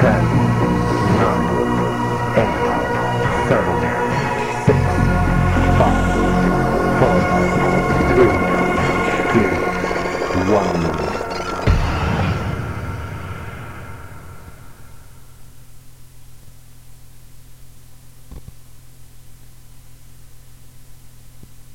ten, nine, eight, seven, six, five, four, three, two, one.